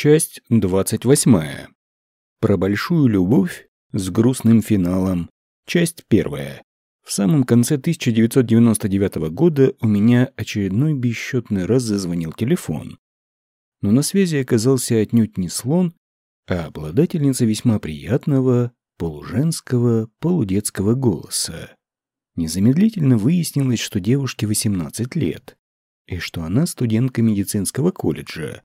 Часть 28. Про большую любовь с грустным финалом. Часть 1. В самом конце 1999 года у меня очередной бесчетный раз зазвонил телефон. Но на связи оказался отнюдь не слон, а обладательница весьма приятного, полуженского, полудетского голоса. Незамедлительно выяснилось, что девушке 18 лет, и что она студентка медицинского колледжа,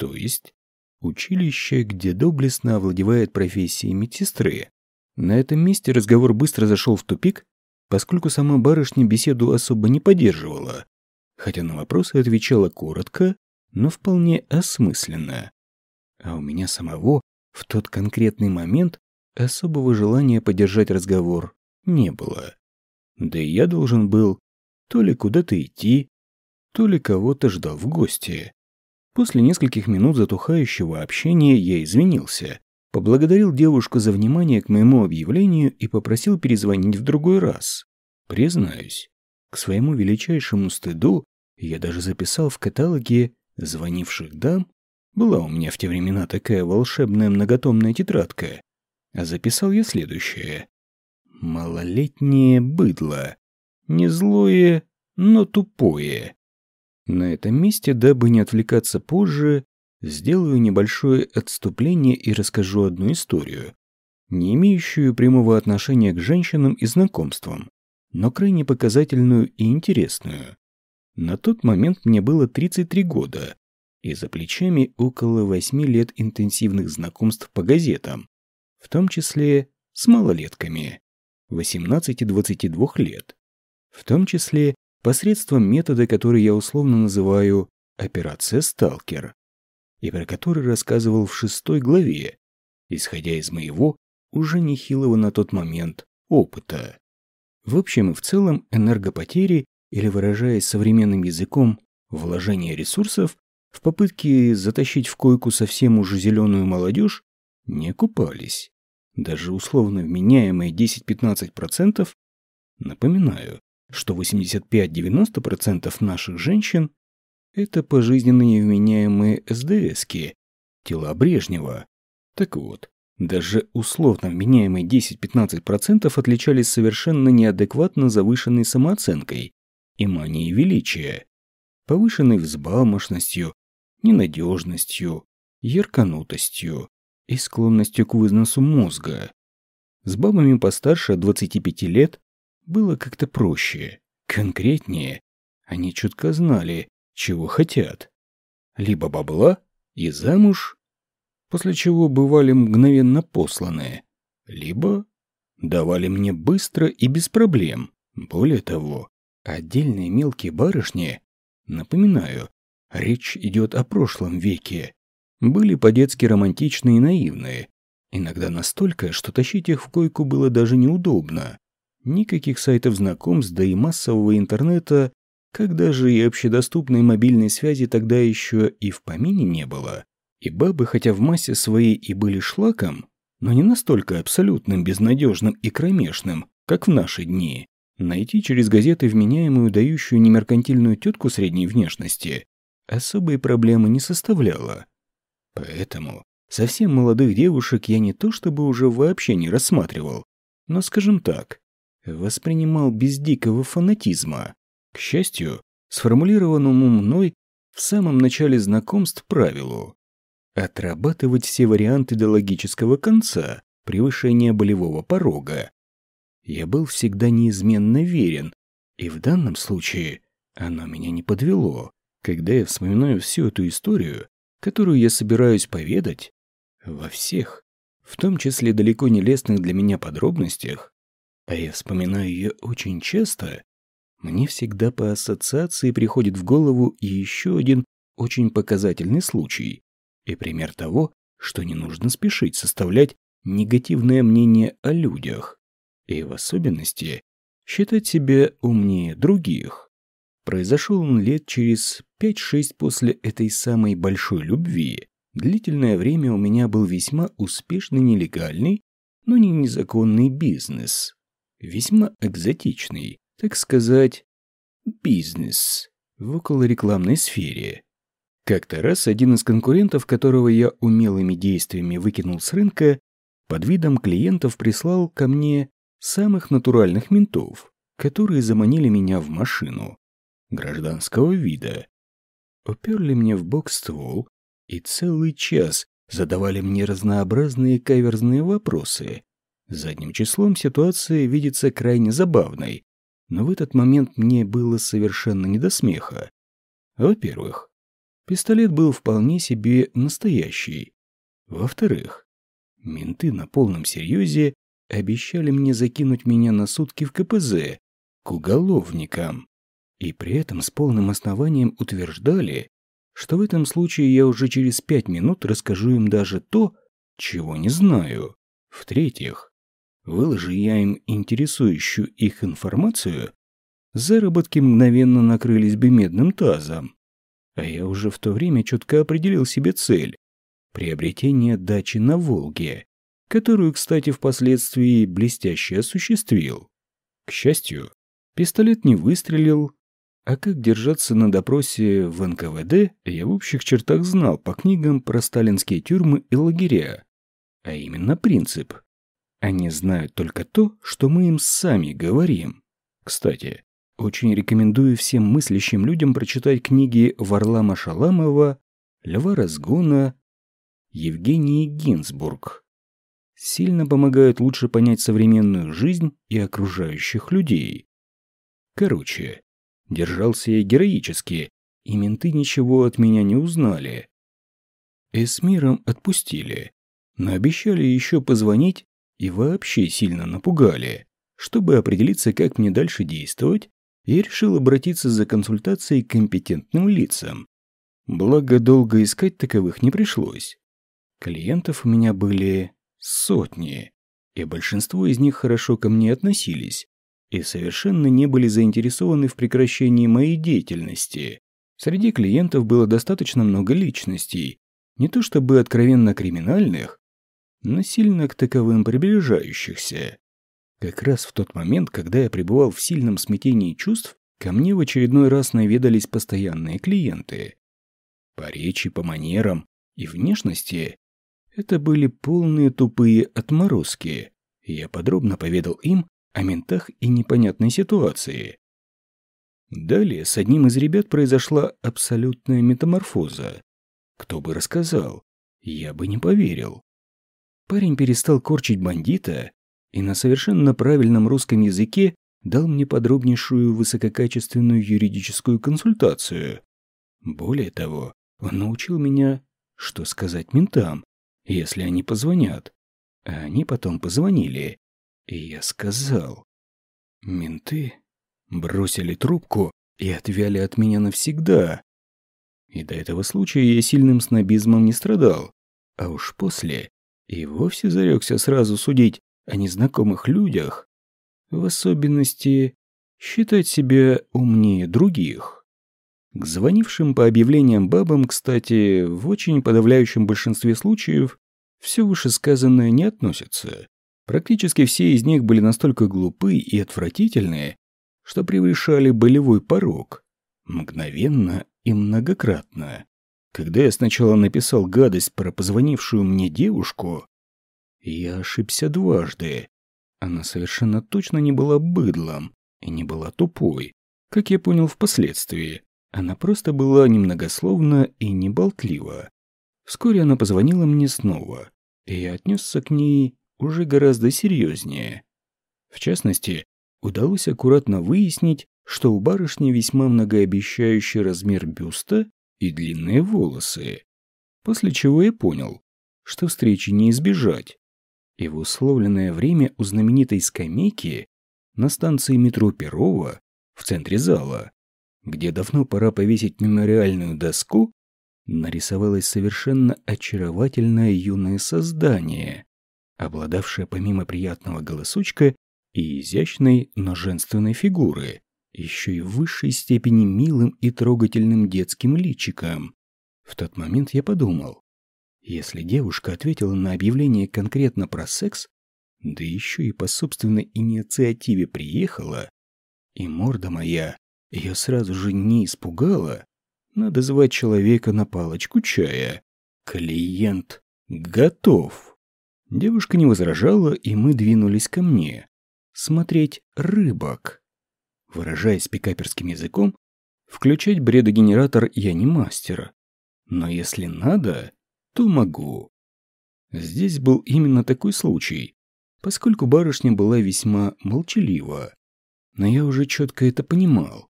то есть училище, где доблестно овладевает профессией медсестры. На этом месте разговор быстро зашел в тупик, поскольку сама барышня беседу особо не поддерживала, хотя на вопросы отвечала коротко, но вполне осмысленно. А у меня самого в тот конкретный момент особого желания поддержать разговор не было. Да и я должен был то ли куда-то идти, то ли кого-то ждал в гости. После нескольких минут затухающего общения я извинился, поблагодарил девушку за внимание к моему объявлению и попросил перезвонить в другой раз. Признаюсь, к своему величайшему стыду я даже записал в каталоге звонивших дам, была у меня в те времена такая волшебная многотомная тетрадка, а записал я следующее. Малолетнее быдло. Не злое, но тупое. На этом месте, дабы не отвлекаться позже, сделаю небольшое отступление и расскажу одну историю, не имеющую прямого отношения к женщинам и знакомствам, но крайне показательную и интересную. На тот момент мне было 33 года, и за плечами около 8 лет интенсивных знакомств по газетам, в том числе с малолетками, 18-22 лет, в том числе посредством метода, который я условно называю «операция «Сталкер», и про который рассказывал в шестой главе, исходя из моего, уже нехилого на тот момент, опыта. В общем и в целом энергопотери, или выражаясь современным языком, вложение ресурсов в попытке затащить в койку совсем уже зеленую молодежь не купались. Даже условно вменяемые 10-15%, напоминаю, что 85-90% наших женщин – это пожизненно невменяемые СДСки, тела Брежнева. Так вот, даже условно вменяемые 10-15% отличались совершенно неадекватно завышенной самооценкой и манией величия, повышенной взбалмошностью, ненадежностью, ярканутостью и склонностью к вызносу мозга. С бабами постарше от 25 лет было как-то проще, конкретнее. Они чутко знали, чего хотят. Либо бабла и замуж, после чего бывали мгновенно посланы, либо давали мне быстро и без проблем. Более того, отдельные мелкие барышни, напоминаю, речь идет о прошлом веке, были по-детски романтичные и наивные, иногда настолько, что тащить их в койку было даже неудобно. Никаких сайтов знакомств, да и массового интернета, как даже и общедоступной мобильной связи тогда еще и в помине не было. И бабы, хотя в массе своей и были шлаком, но не настолько абсолютным, безнадежным и кромешным, как в наши дни. Найти через газеты вменяемую, дающую немеркантильную тетку средней внешности особой проблемы не составляло. Поэтому совсем молодых девушек я не то чтобы уже вообще не рассматривал, но, скажем так, воспринимал без дикого фанатизма. К счастью, сформулированному мной в самом начале знакомств правилу отрабатывать все варианты до логического конца, превышения болевого порога. Я был всегда неизменно верен, и в данном случае оно меня не подвело. Когда я вспоминаю всю эту историю, которую я собираюсь поведать, во всех, в том числе далеко не лестных для меня подробностях, а я вспоминаю ее очень часто, мне всегда по ассоциации приходит в голову еще один очень показательный случай и пример того, что не нужно спешить составлять негативное мнение о людях, и в особенности считать себя умнее других. Произошел он лет через 5-6 после этой самой большой любви. Длительное время у меня был весьма успешный нелегальный, но не незаконный бизнес весьма экзотичный, так сказать, бизнес в околорекламной сфере. Как-то раз один из конкурентов, которого я умелыми действиями выкинул с рынка, под видом клиентов прислал ко мне самых натуральных ментов, которые заманили меня в машину гражданского вида. Уперли мне в бок ствол и целый час задавали мне разнообразные каверзные вопросы. Задним числом ситуация видится крайне забавной, но в этот момент мне было совершенно не до смеха. Во-первых, пистолет был вполне себе настоящий. Во-вторых, менты на полном серьезе обещали мне закинуть меня на сутки в КПЗ к уголовникам. И при этом с полным основанием утверждали, что в этом случае я уже через пять минут расскажу им даже то, чего не знаю. В-третьих, выложи я им интересующую их информацию, заработки мгновенно накрылись бы медным тазом. А я уже в то время четко определил себе цель – приобретение дачи на Волге, которую, кстати, впоследствии блестяще осуществил. К счастью, пистолет не выстрелил, а как держаться на допросе в НКВД, я в общих чертах знал по книгам про сталинские тюрьмы и лагеря. А именно принцип. Они знают только то, что мы им сами говорим. Кстати, очень рекомендую всем мыслящим людям прочитать книги Варлама Шаламова, Льва Разгона, Евгении Гинзбург. Сильно помогают лучше понять современную жизнь и окружающих людей. Короче, Держался я героически, и менты ничего от меня не узнали. И с миром отпустили, но обещали еще позвонить и вообще сильно напугали. Чтобы определиться, как мне дальше действовать, я решил обратиться за консультацией к компетентным лицам. Благо, долго искать таковых не пришлось. Клиентов у меня были сотни, и большинство из них хорошо ко мне относились и совершенно не были заинтересованы в прекращении моей деятельности. Среди клиентов было достаточно много личностей, не то чтобы откровенно криминальных, но сильно к таковым приближающихся. Как раз в тот момент, когда я пребывал в сильном смятении чувств, ко мне в очередной раз наведались постоянные клиенты. По речи, по манерам и внешности это были полные тупые отморозки. Я подробно поведал им о ментах и непонятной ситуации. Далее с одним из ребят произошла абсолютная метаморфоза. Кто бы рассказал, я бы не поверил. Парень перестал корчить бандита и на совершенно правильном русском языке дал мне подробнейшую высококачественную юридическую консультацию. Более того, он научил меня, что сказать ментам, если они позвонят. А они потом позвонили и я сказал. Менты бросили трубку и отвяли от меня навсегда. И до этого случая я сильным снобизмом не страдал. А уж после и вовсе зарекся сразу судить о незнакомых людях, в особенности считать себя умнее других. К звонившим по объявлениям бабам, кстати, в очень подавляющем большинстве случаев все вышесказанное не относится. Практически все из них были настолько глупы и отвратительные, что превышали болевой порог. Мгновенно и многократно. Когда я сначала написал гадость про позвонившую мне девушку, я ошибся дважды. Она совершенно точно не была быдлом и не была тупой, как я понял впоследствии. Она просто была немногословна и неболтлива. Вскоре она позвонила мне снова, и я отнесся к ней уже гораздо серьезнее. В частности, удалось аккуратно выяснить, что у барышни весьма многообещающий размер бюста и длинные волосы. После чего я понял, что встречи не избежать. И в условленное время у знаменитой скамейки на станции метро Перова в центре зала, где давно пора повесить мемориальную доску, нарисовалось совершенно очаровательное юное создание, обладавшая помимо приятного голосочка и изящной, но женственной фигуры, еще и в высшей степени милым и трогательным детским личиком. В тот момент я подумал, если девушка ответила на объявление конкретно про секс, да еще и по собственной инициативе приехала, и морда моя ее сразу же не испугала, Надо звать человека на палочку чая. Клиент готов. Девушка не возражала, и мы двинулись ко мне. Смотреть рыбок. Выражаясь пикаперским языком, включать бредогенератор я не мастер. Но если надо, то могу. Здесь был именно такой случай, поскольку барышня была весьма молчалива. Но я уже четко это понимал.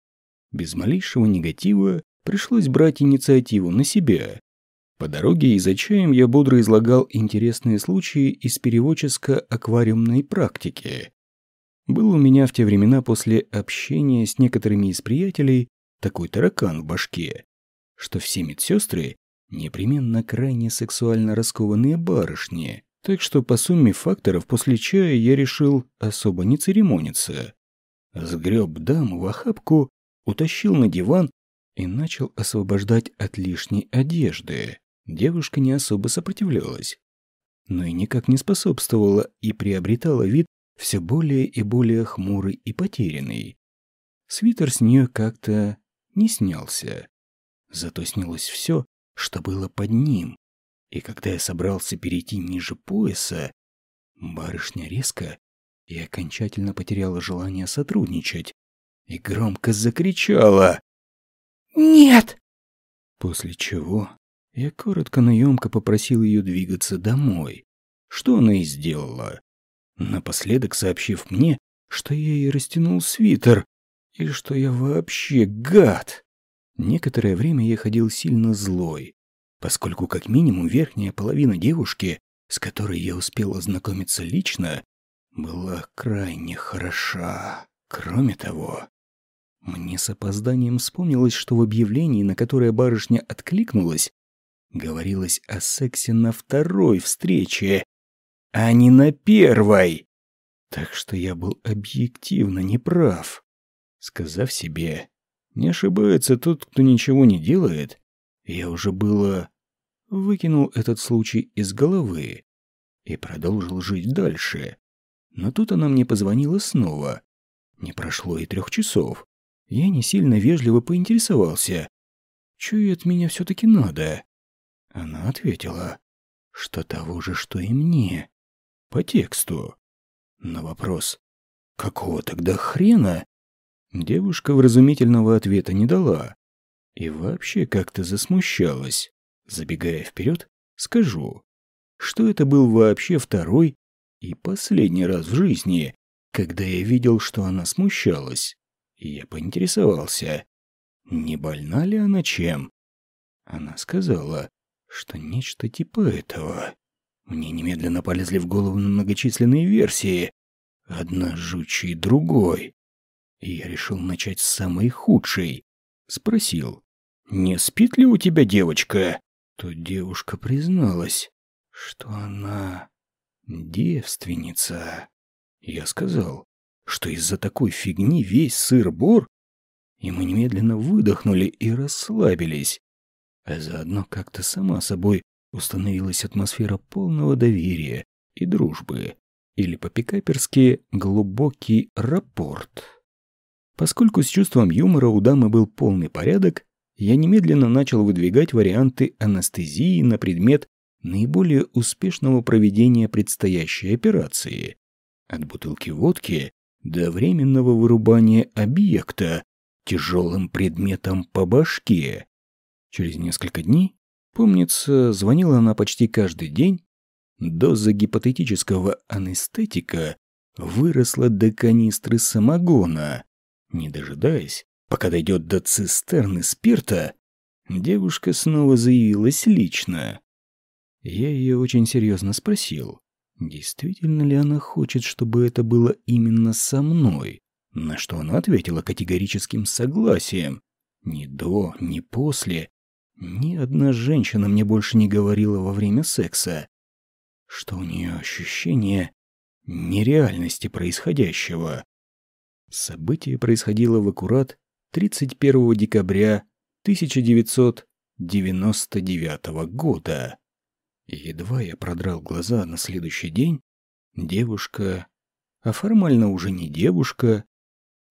Без малейшего негатива пришлось брать инициативу на себя. По дороге и за чаем я бодро излагал интересные случаи из переводческо-аквариумной практики. Был у меня в те времена после общения с некоторыми из приятелей такой таракан в башке, что все медсестры непременно крайне сексуально раскованные барышни, так что по сумме факторов после чая я решил особо не церемониться. Сгреб даму в охапку, утащил на диван и начал освобождать от лишней одежды. Девушка не особо сопротивлялась, но и никак не способствовала и приобретала вид все более и более хмурый и потерянный. Свитер с нее как-то не снялся. Зато снялось все, что было под ним. И когда я собрался перейти ниже пояса, барышня резко и окончательно потеряла желание сотрудничать и громко закричала «Нет!» После чего я коротко, но емко попросил ее двигаться домой, что она и сделала, напоследок сообщив мне, что я ей растянул свитер и что я вообще гад. Некоторое время я ходил сильно злой, поскольку как минимум верхняя половина девушки, с которой я успел ознакомиться лично, была крайне хороша. Кроме того, мне с опозданием вспомнилось, что в объявлении, на которое барышня откликнулась, говорилось о сексе на второй встрече, а не на первой. Так что я был объективно неправ. Сказав себе, не ошибается тот, кто ничего не делает, я уже было выкинул этот случай из головы и продолжил жить дальше. Но тут она мне позвонила снова. Не прошло и трех часов. Я не сильно вежливо поинтересовался. «Чё ей от меня все-таки надо?» Она ответила, что того же, что и мне. По тексту. На вопрос «Какого тогда хрена?» Девушка вразумительного ответа не дала. И вообще как-то засмущалась. Забегая вперед, скажу, что это был вообще второй и последний раз в жизни, когда я видел, что она смущалась. Я поинтересовался, не больна ли она чем. Она сказала, что нечто типа этого. Мне немедленно полезли в голову многочисленные версии, одна жучей другой. Я решил начать с самой худшей. Спросил, «Не спит ли у тебя девочка?» То девушка призналась, что она девственница. Я сказал, что из-за такой фигни весь сыр-бор, и мы немедленно выдохнули и расслабились. А заодно как-то сама собой установилась атмосфера полного доверия и дружбы, или по-пикаперски глубокий рапорт. Поскольку с чувством юмора у дамы был полный порядок, я немедленно начал выдвигать варианты анестезии на предмет наиболее успешного проведения предстоящей операции. От бутылки водки до временного вырубания объекта тяжелым предметом по башке. Через несколько дней, помнится, звонила она почти каждый день, доза гипотетического анестетика выросла до канистры самогона. Не дожидаясь, пока дойдет до цистерны спирта, девушка снова заявилась лично. Я ее очень серьезно спросил, действительно ли она хочет, чтобы это было именно со мной, на что она ответила категорическим согласием. Ни до, ни после. Ни одна женщина мне больше не говорила во время секса, что у нее ощущение нереальности происходящего. Событие происходило в аккурат 31 декабря 1999 года. едва я продрал глаза на следующий день, девушка, а формально уже не девушка,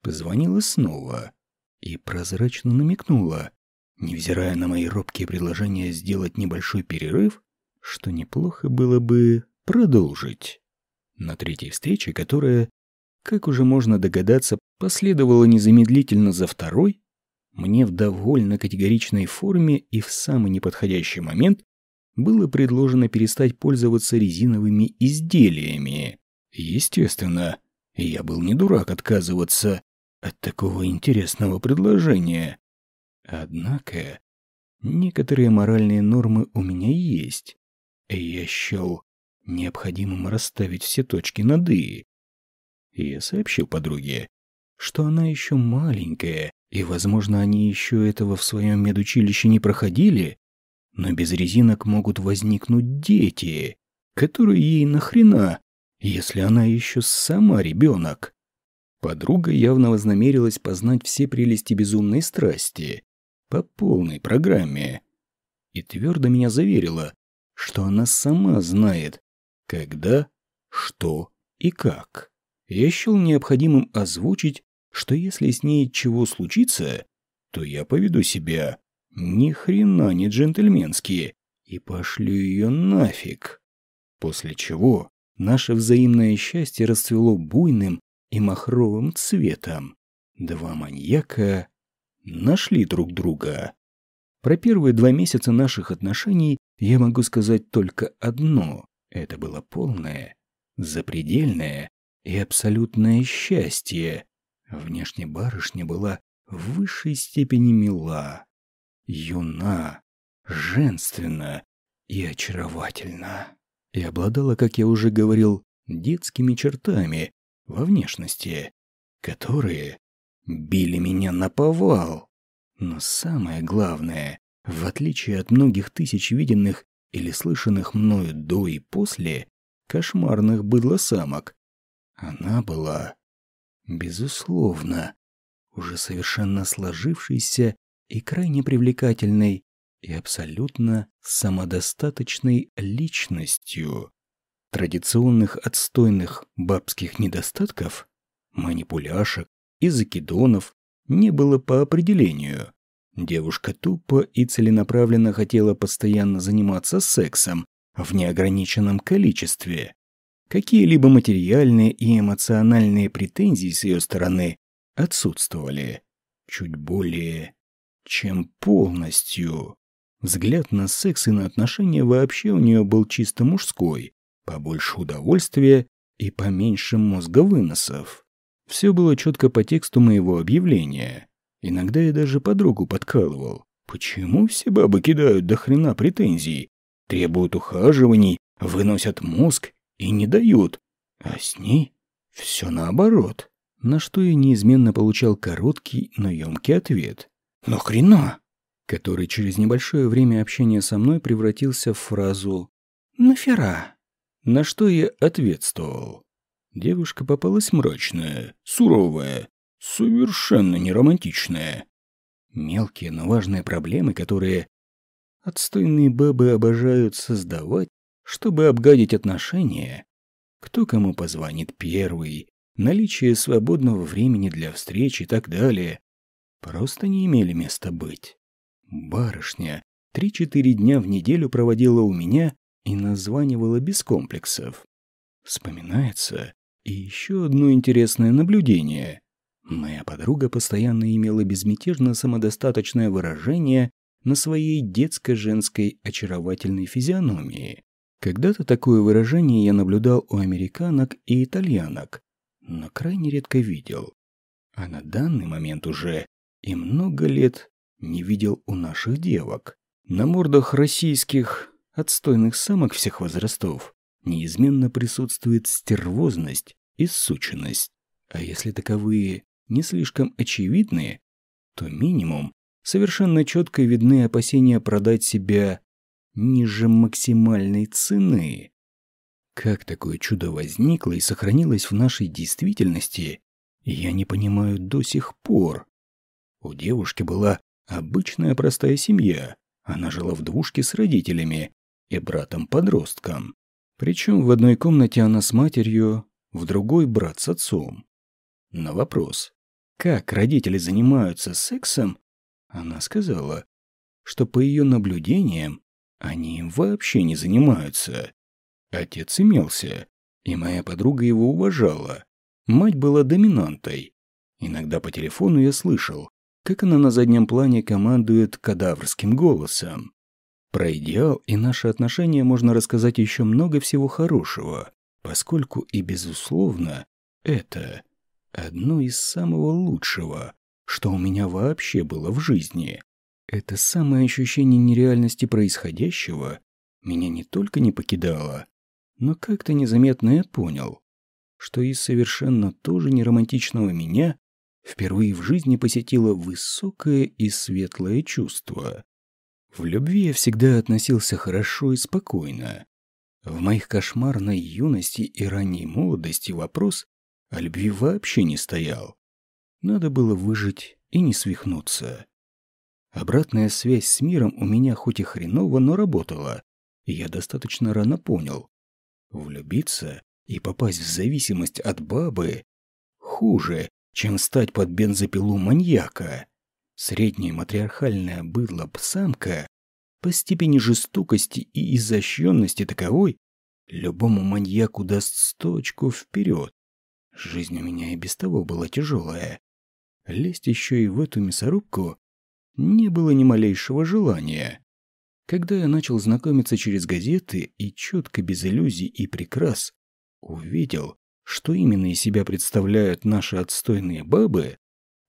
позвонила снова и прозрачно намекнула. невзирая на мои робкие предложения сделать небольшой перерыв, что неплохо было бы продолжить. На третьей встрече, которая, как уже можно догадаться, последовала незамедлительно за второй, мне в довольно категоричной форме и в самый неподходящий момент было предложено перестать пользоваться резиновыми изделиями. Естественно, я был не дурак отказываться от такого интересного предложения. Однако, некоторые моральные нормы у меня есть, и я счел необходимым расставить все точки над «и». Я сообщил подруге, что она еще маленькая, и, возможно, они еще этого в своем медучилище не проходили, но без резинок могут возникнуть дети, которые ей нахрена, если она еще сама ребенок. Подруга явно вознамерилась познать все прелести безумной страсти по полной программе и твердо меня заверила, что она сама знает, когда, что и как. Я счел необходимым озвучить, что если с ней чего случится, то я поведу себя ни хрена не джентльменски и пошлю ее нафиг. После чего наше взаимное счастье расцвело буйным и махровым цветом. Два маньяка нашли друг друга. Про первые два месяца наших отношений я могу сказать только одно. Это было полное, запредельное и абсолютное счастье. Внешне барышня была в высшей степени мила юна, женственна и очаровательна. И обладала, как я уже говорил, детскими чертами во внешности, которые били меня на повал. Но самое главное, в отличие от многих тысяч виденных или слышанных мною до и после кошмарных быдлосамок, она была, безусловно, уже совершенно сложившейся и крайне привлекательной и абсолютно самодостаточной личностью. Традиционных отстойных бабских недостатков, манипуляшек и закидонов не было по определению. Девушка тупо и целенаправленно хотела постоянно заниматься сексом в неограниченном количестве. Какие-либо материальные и эмоциональные претензии с ее стороны отсутствовали. Чуть более чем полностью. Взгляд на секс и на отношения вообще у нее был чисто мужской, побольше удовольствия и поменьше мозговыносов. Все было четко по тексту моего объявления. Иногда я даже подругу подкалывал. Почему все бабы кидают до хрена претензий? Требуют ухаживаний, выносят мозг и не дают. А с ней все наоборот. На что я неизменно получал короткий, но емкий ответ. «Но хрена!» который через небольшое время общения со мной превратился в фразу «нафера?», на что я ответствовал. Девушка попалась мрачная, суровая, совершенно неромантичная. Мелкие, но важные проблемы, которые отстойные бабы обожают создавать, чтобы обгадить отношения. Кто кому позвонит первый, наличие свободного времени для встреч и так далее просто не имели места быть. Барышня три-четыре дня в неделю проводила у меня и названивала без комплексов. Вспоминается и еще одно интересное наблюдение. Моя подруга постоянно имела безмятежно самодостаточное выражение на своей детско-женской очаровательной физиономии. Когда-то такое выражение я наблюдал у американок и итальянок, но крайне редко видел. А на данный момент уже и много лет не видел у наших девок. На мордах российских отстойных самок всех возрастов неизменно присутствует стервозность и сученность. А если таковые не слишком очевидные, то минимум совершенно четко видны опасения продать себя ниже максимальной цены. Как такое чудо возникло и сохранилось в нашей действительности, я не понимаю до сих пор. У девушки была обычная простая семья. Она жила в двушке с родителями и братом-подростком. Причем в одной комнате она с матерью, в другой брат с отцом. На вопрос, как родители занимаются сексом, она сказала, что по ее наблюдениям они им вообще не занимаются. Отец имелся, и моя подруга его уважала. Мать была доминантой. Иногда по телефону я слышал, как она на заднем плане командует кадаврским голосом. Про идеал и наши отношения можно рассказать еще много всего хорошего, поскольку и, безусловно, это одно из самого лучшего, что у меня вообще было в жизни. Это самое ощущение нереальности происходящего меня не только не покидало, но как-то незаметно я понял, что из совершенно тоже неромантичного меня впервые в жизни посетило высокое и светлое чувство. В любви я всегда относился хорошо и спокойно. В моих кошмарной юности и ранней молодости вопрос о любви вообще не стоял. Надо было выжить и не свихнуться. Обратная связь с миром у меня хоть и хреново, но работала, и я достаточно рано понял. Влюбиться и попасть в зависимость от бабы хуже, чем стать под бензопилу маньяка. Средняя матриархальная быдло-самка по степени жестокости и изощренности таковой любому маньяку даст сточку вперед. Жизнь у меня и без того была тяжелая. Лезть еще и в эту мясорубку не было ни малейшего желания. Когда я начал знакомиться через газеты и четко, без иллюзий и прикрас, увидел, что именно из себя представляют наши отстойные бабы,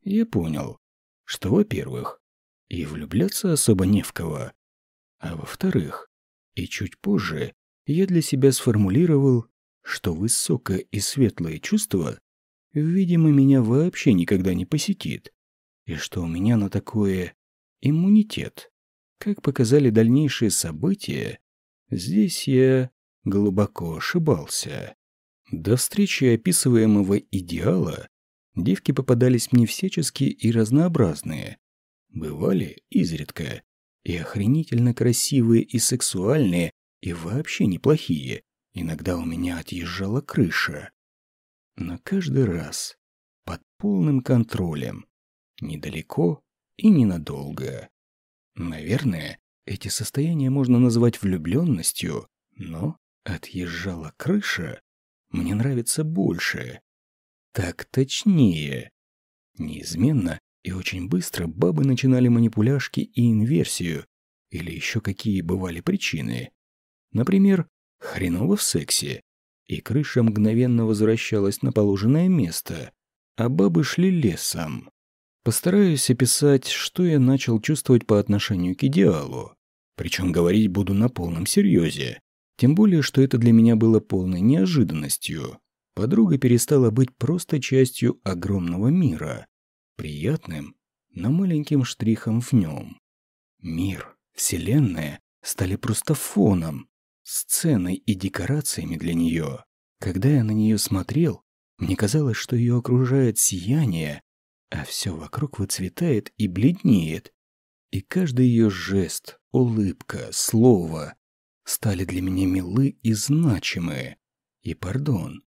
я понял, что, во-первых, и влюбляться особо не в кого, а во-вторых, и чуть позже я для себя сформулировал, что высокое и светлое чувство, видимо, меня вообще никогда не посетит, и что у меня на такое иммунитет. Как показали дальнейшие события, здесь я глубоко ошибался. До встречи описываемого идеала девки попадались мне всяческие и разнообразные. Бывали изредка и охренительно красивые и сексуальные, и вообще неплохие. Иногда у меня отъезжала крыша. Но каждый раз под полным контролем, недалеко и ненадолго. Наверное, эти состояния можно назвать влюбленностью, но отъезжала крыша мне нравится больше. Так точнее. Неизменно и очень быстро бабы начинали манипуляшки и инверсию, или еще какие бывали причины. Например, хреново в сексе, и крыша мгновенно возвращалась на положенное место, а бабы шли лесом. Постараюсь описать, что я начал чувствовать по отношению к идеалу. Причем говорить буду на полном серьезе. Тем более, что это для меня было полной неожиданностью. Подруга перестала быть просто частью огромного мира, приятным, но маленьким штрихом в нем. Мир, вселенная стали просто фоном, сценой и декорациями для нее. Когда я на нее смотрел, мне казалось, что ее окружает сияние, а все вокруг выцветает и бледнеет. И каждый ее жест, улыбка, слово стали для меня милы и значимы. И, пардон,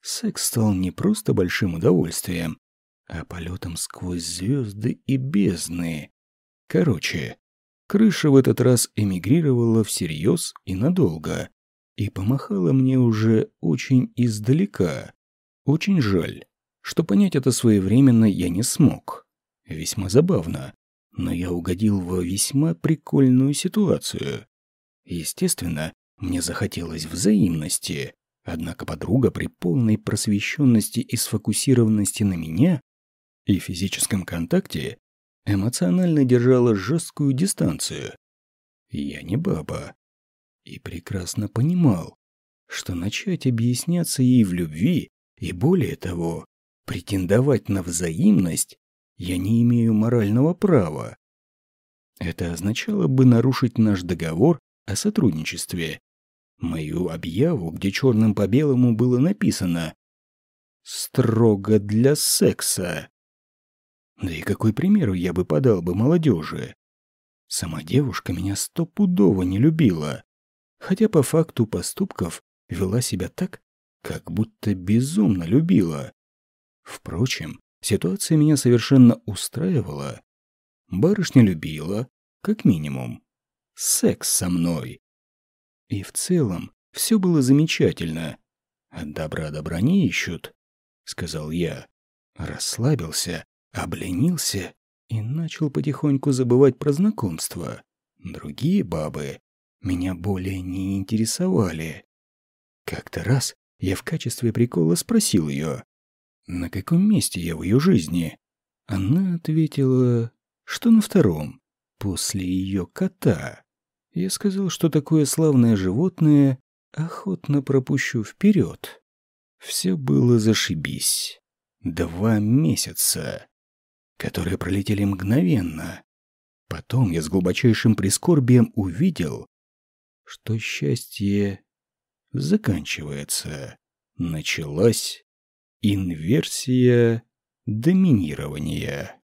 секс стал не просто большим удовольствием, а полетом сквозь звезды и бездны. Короче, крыша в этот раз эмигрировала всерьез и надолго, и помахала мне уже очень издалека. Очень жаль что понять это своевременно я не смог. Весьма забавно, но я угодил в весьма прикольную ситуацию. Естественно, мне захотелось взаимности, однако подруга при полной просвещенности и сфокусированности на меня и физическом контакте эмоционально держала жесткую дистанцию. Я не баба. И прекрасно понимал, что начать объясняться ей в любви и более того, Претендовать на взаимность я не имею морального права. Это означало бы нарушить наш договор о сотрудничестве. Мою объяву, где черным по белому было написано «Строго для секса». Да и какой пример я бы подал бы молодежи? Сама девушка меня стопудово не любила, хотя по факту поступков вела себя так, как будто безумно любила. Впрочем, ситуация меня совершенно устраивала. Барышня любила, как минимум. Секс со мной. И в целом все было замечательно. От добра добра не ищут, сказал я. Расслабился, обленился и начал потихоньку забывать про знакомство. Другие бабы меня более не интересовали. Как-то раз я в качестве прикола спросил ее, на каком месте я в ее жизни. Она ответила, что на втором, после ее кота. Я сказал, что такое славное животное охотно пропущу вперед. Все было зашибись. Два месяца, которые пролетели мгновенно. Потом я с глубочайшим прискорбием увидел, что счастье заканчивается. Началась инверсия доминирования.